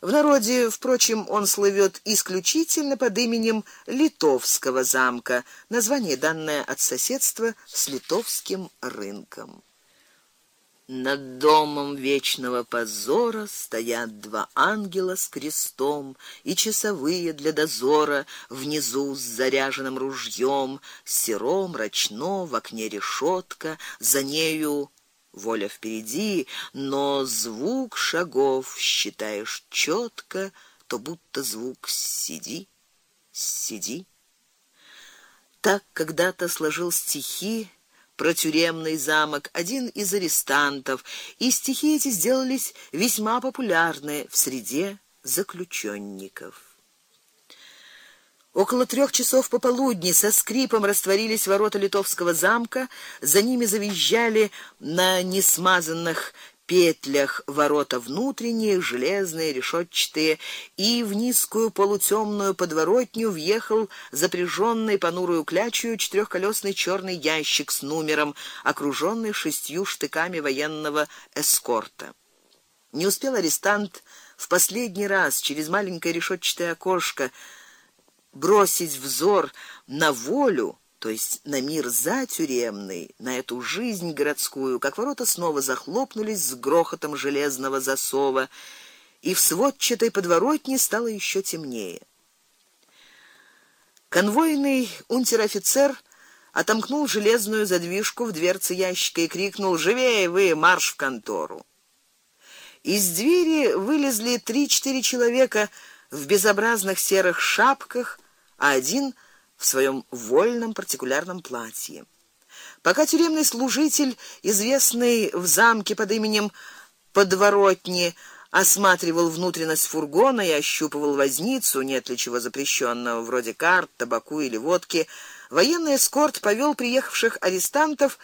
В народе, впрочем, он слывет исключительно под именем Литовского замка, название данное от соседства с литовским рынком. Над домом вечного позора стоят два ангела с крестом и часовые для дозора. Внизу с заряженным ружьем, серо мрачно в окне решетка, за нею воля впереди, но звук шагов считаешь четко, то будто звук сиди, сиди. Так когда-то сложил стихи про тюремный замок один из арестантов, и стихи эти сделались весьма популярны в среде заключенников. Около трех часов пополудни со скрипом растворились ворота литовского замка, за ними завизжали на несмазанных петлях ворота внутренние, железные, решетчатые, и в низкую полутемную подворотню въехал запряженный понурую клячью четырехколесный черный ящик с номером, окруженный шестью штыками военного эскорта. Не успел арестант в последний раз через маленькое решетчатое окошко бросить взор на волю, то есть на мир за тюремный, на эту жизнь городскую, как ворота снова захлопнулись с грохотом железного засова, и в сводчатой подворотне стало еще темнее. Конвойный унтер-офицер отомкнул железную задвижку в дверце ящика и крикнул: "Живее вы, марш в контору!" Из двери вылезли три-четыре человека в безобразных серых шапках, а один в своем вольном партикулярном платье. Пока тюремный служитель, известный в замке под именем Подворотни, осматривал внутренность фургона и ощупывал возницу, нет ли чего запрещенного, вроде карт, табаку или водки, военный эскорт повел приехавших арестантов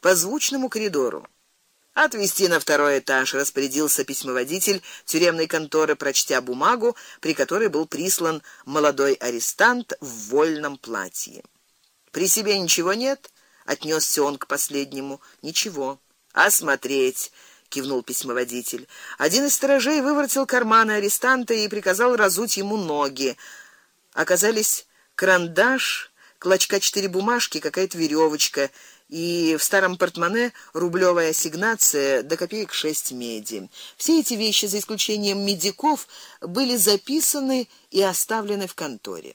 по звучному коридору. Отвести на второй этаж распорядился письмоводитель тюремной конторы, прочтя бумагу, при которой был прислан молодой арестант в вольном платье. При себе ничего нет, отнесся он к последнему. Ничего. Осмотреть, кивнул письмоводитель. Один из сторожей выворотил карманы арестанта и приказал разуть ему ноги. Оказались карандаш, клочка четыре бумажки, какая-то веревочка и в старом портмоне рублевая ассигнация до копеек шесть меди. Все эти вещи, за исключением медиков, были записаны и оставлены в конторе.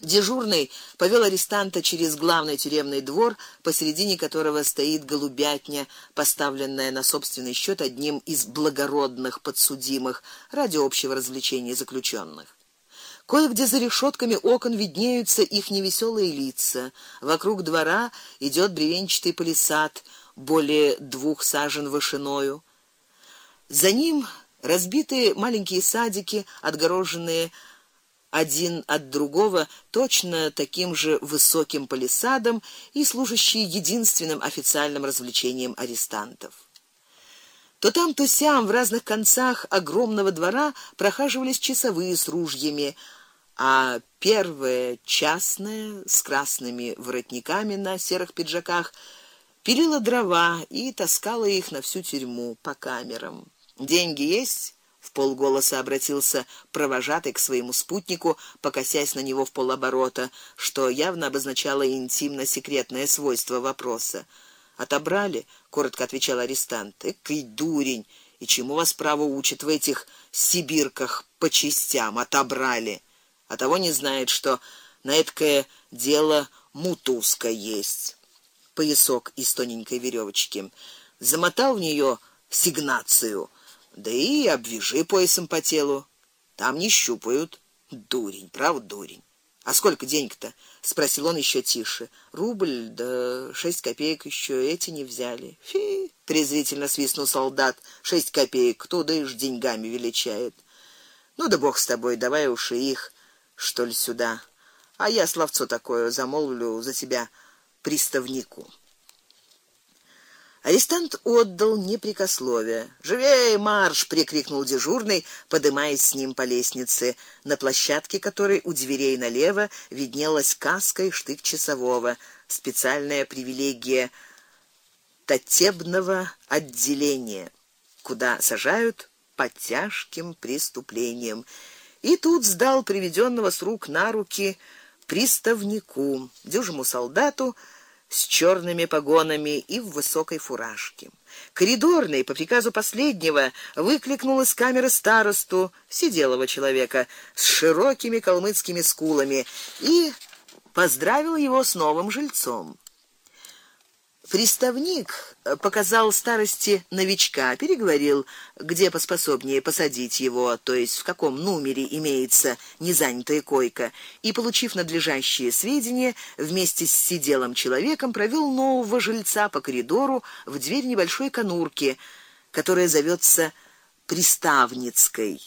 Дежурный повел арестанта через главный тюремный двор, посередине которого стоит голубятня, поставленная на собственный счет одним из благородных подсудимых ради общего развлечения заключенных. Кое-где за решетками окон виднеются их невеселые лица. Вокруг двора идет бревенчатый палисад, более двух сажен вышиною. За ним разбитые маленькие садики, отгороженные один от другого точно таким же высоким палисадом и служащие единственным официальным развлечением арестантов. То там, то сям в разных концах огромного двора прохаживались часовые с ружьями, а первая частная с красными воротниками на серых пиджаках пилила дрова и таскала их на всю тюрьму по камерам. Деньги есть? в полголоса обратился провожатый к своему спутнику, покосясь на него в полоборота, что явно обозначало интимно-секретное свойство вопроса. Отобрали, коротко отвечал арестант. Экий дурень, и чему вас право учат в этих сибирках по частям отобрали? А того не знает, что на это дело мутузка есть. Поясок из тоненькой веревочки. Замотал в нее сигнацию, да и обвяжи поясом по телу. Там не щупают. Дурень, прав дурень. А сколько денег-то? спросил он еще тише. Рубль, да шесть копеек еще эти не взяли. Фи, презрительно свистнул солдат. Шесть копеек, кто да даешь деньгами величает. Ну да бог с тобой, давай уж и их что ли сюда. А я словцо такое замолвлю за тебя приставнику. Арестант отдал непрекословие. "Живей, марш!" прикрикнул дежурный, поднимаясь с ним по лестнице, на площадке которой у дверей налево виднелась каска и штык часового, специальная привилегия татебного отделения, куда сажают по тяжким преступлениям. И тут сдал приведенного с рук на руки приставнику, дюжему солдату с черными погонами и в высокой фуражке. Коридорный по приказу последнего выкликнул из камеры старосту, сиделого человека с широкими калмыцкими скулами и поздравил его с новым жильцом. Приставник показал старости новичка, переговорил, где поспособнее посадить его, то есть в каком номере имеется незанятая койка, и получив надлежащие сведения, вместе с сиделым человеком провел нового жильца по коридору в дверь небольшой конурки, которая зовется Приставницкой.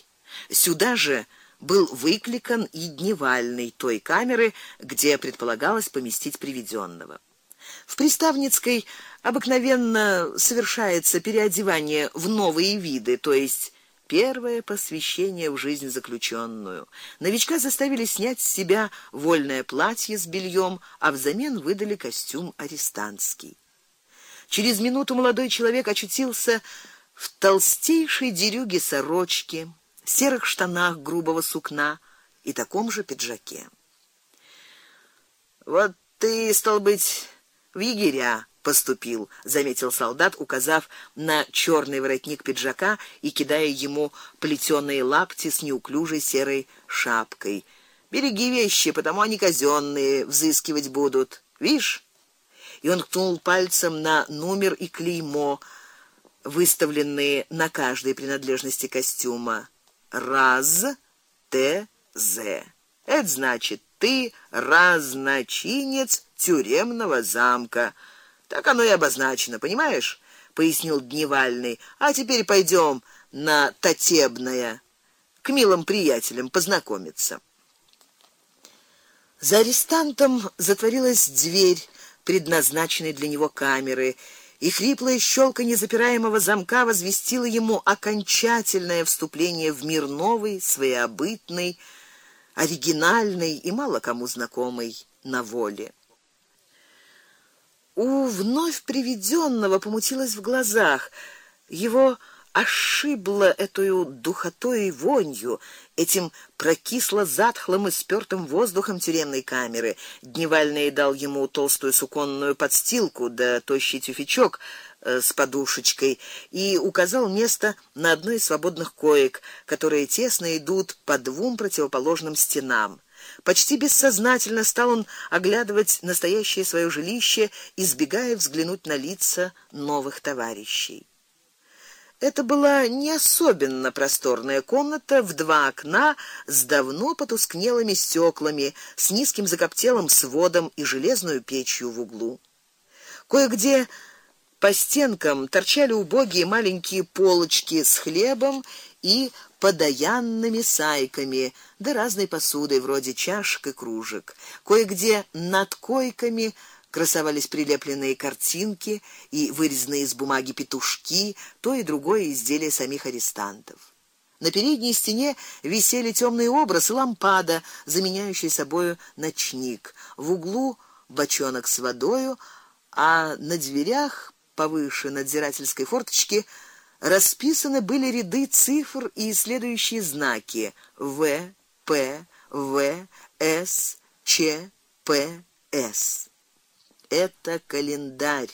Сюда же был выкликан и дневальный той камеры, где предполагалось поместить приведенного. В Приставницкой обыкновенно совершается переодевание в новые виды, то есть первое посвящение в жизнь заключенную. Новичка заставили снять с себя вольное платье с бельем, а взамен выдали костюм арестантский. Через минуту молодой человек очутился в толстейшей дерюге сорочки, серых штанах грубого сукна и таком же пиджаке. Вот ты, стал быть, в егеря поступил, заметил солдат, указав на черный воротник пиджака и кидая ему плетеные лапти с неуклюжей серой шапкой. Береги вещи, потому они казенные, взыскивать будут. Видишь? И он ткнул пальцем на номер и клеймо, выставленные на каждой принадлежности костюма. Раз Т З. Это значит, ты разночинец тюремного замка. Так оно и обозначено, понимаешь? пояснил Дневальный. А теперь пойдем на Татебное к милым приятелям познакомиться. За арестантом затворилась дверь предназначенной для него камеры, и хриплое щелканье запираемого замка возвестило ему окончательное вступление в мир новый, своеобытный, оригинальный и мало кому знакомый на воле. У вновь приведенного помутилось в глазах. Его ошибло этою духотой и вонью, этим прокисло-затхлым и спёртым воздухом тюремной камеры. Дневальный дал ему толстую суконную подстилку да тощий тюфячок э, с подушечкой и указал место на одной из свободных коек, которые тесно идут по двум противоположным стенам. Почти бессознательно стал он оглядывать настоящее свое жилище, избегая взглянуть на лица новых товарищей. Это была не особенно просторная комната в два окна с давно потускнелыми стеклами, с низким закоптелым сводом и железной печью в углу. Кое-где по стенкам торчали убогие маленькие полочки с хлебом и подаянными сайками, да разной посудой вроде чашек и кружек. Кое-где над койками красовались прилепленные картинки и вырезанные из бумаги петушки, то и другое изделие самих арестантов. На передней стене висели темные образы и лампада, заменяющая собою ночник. В углу бочонок с водой, а на дверях повыше надзирательской форточки расписаны были ряды цифр и следующие знаки: В, П, В, С, Ч, П, С. Это календарь,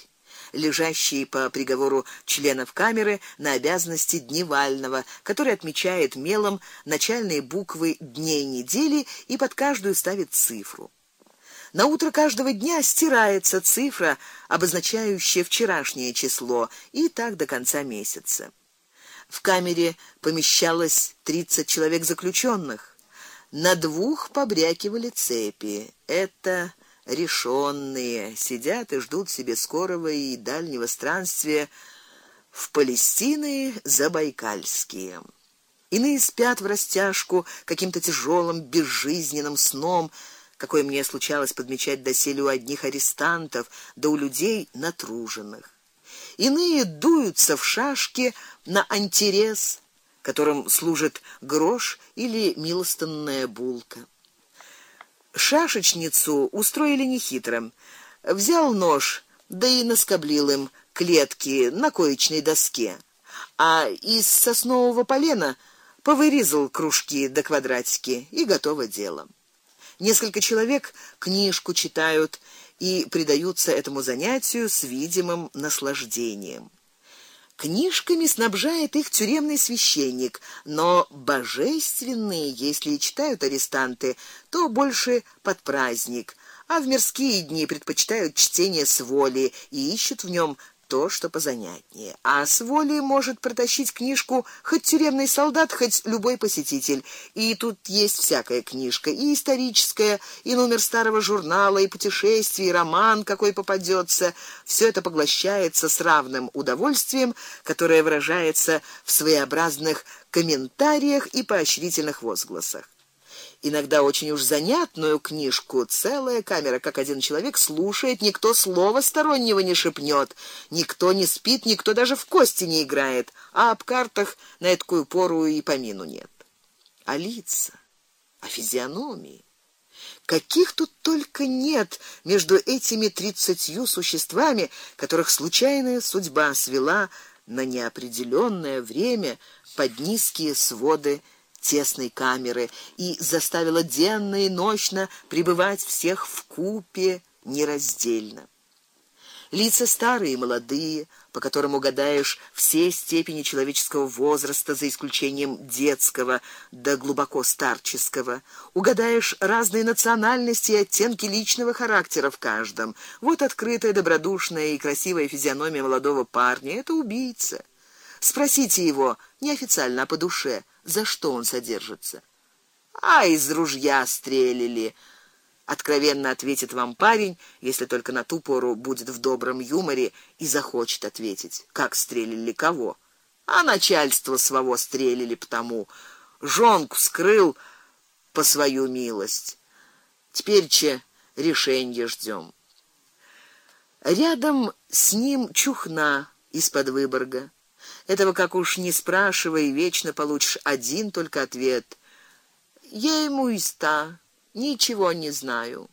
лежащий по приговору членов камеры на обязанности дневального, который отмечает мелом начальные буквы дней недели и под каждую ставит цифру. На утро каждого дня стирается цифра, обозначающая вчерашнее число, и так до конца месяца. В камере помещалось тридцать человек заключенных. На двух побрякивали цепи. Это решенные, сидят и ждут себе скорого и дальнего странствия в Палестины забайкальские. Иные спят в растяжку каким-то тяжелым безжизненным сном какое мне случалось подмечать доселе у одних арестантов, да у людей натруженных. Иные дуются в шашки на антирез, которым служит грош или милостынная булка. Шашечницу устроили нехитро. Взял нож, да и наскоблил им клетки на коечной доске. а из соснового полена повырезал кружки до квадратики, и готово дело. Несколько человек книжку читают и предаются этому занятию с видимым наслаждением. Книжками снабжает их тюремный священник, но божественные, если и читают арестанты, то больше под праздник, а в мирские дни предпочитают чтение с воли и ищут в нем то, что позанятнее. А с воли может протащить книжку хоть тюремный солдат, хоть любой посетитель. И тут есть всякая книжка, и историческая, и номер старого журнала, и путешествий, и роман, какой попадется. Все это поглощается с равным удовольствием, которое выражается в своеобразных комментариях и поощрительных возгласах иногда очень уж занятную книжку, целая камера, как один человек слушает, никто слова стороннего не шепнет, никто не спит, никто даже в кости не играет, а об картах на такую пору и помину нет. А лица, а физиономии Каких тут только нет между этими тридцатью существами, которых случайная судьба свела на неопределённое время под низкие своды тесной камеры и заставила денно и ночно пребывать всех в купе нераздельно. Лица старые и молодые, по которым угадаешь все степени человеческого возраста за исключением детского до глубоко старческого. Угадаешь разные национальности и оттенки личного характера в каждом. Вот открытая, добродушная и красивая физиономия молодого парня это убийца. Спросите его, неофициально, а по душе, за что он содержится. А из ружья стреляли. Откровенно ответит вам парень, если только на ту пору будет в добром юморе и захочет ответить. Как стреляли кого? А начальство своего стреляли потому. Жонку скрыл по свою милость. Теперь че решение ждем. Рядом с ним чухна из-под Выборга. Этого как уж не спрашивай, вечно получишь один только ответ. Я ему и ста, ничего не знаю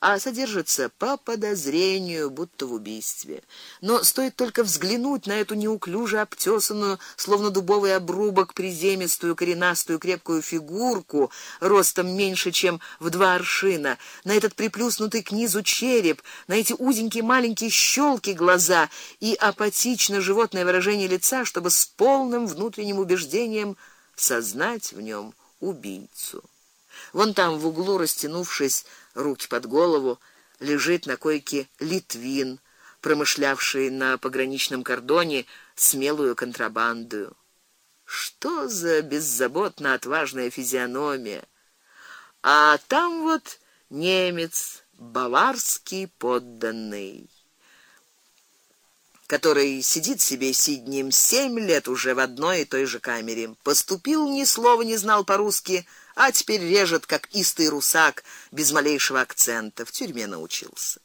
а содержится по подозрению, будто в убийстве. Но стоит только взглянуть на эту неуклюже обтесанную, словно дубовый обрубок, приземистую, коренастую, крепкую фигурку, ростом меньше, чем в два аршина, на этот приплюснутый к низу череп, на эти узенькие маленькие щелки глаза и апатично животное выражение лица, чтобы с полным внутренним убеждением сознать в нем убийцу. Вон там в углу, растянувшись, руки под голову, лежит на койке Литвин, промышлявший на пограничном кордоне смелую контрабанду. Что за беззаботно отважная физиономия. А там вот немец, баварский подданный который сидит себе сиднем семь лет уже в одной и той же камере. Поступил ни слова не знал по-русски, а теперь режет как истый русак без малейшего акцента, в тюрьме научился.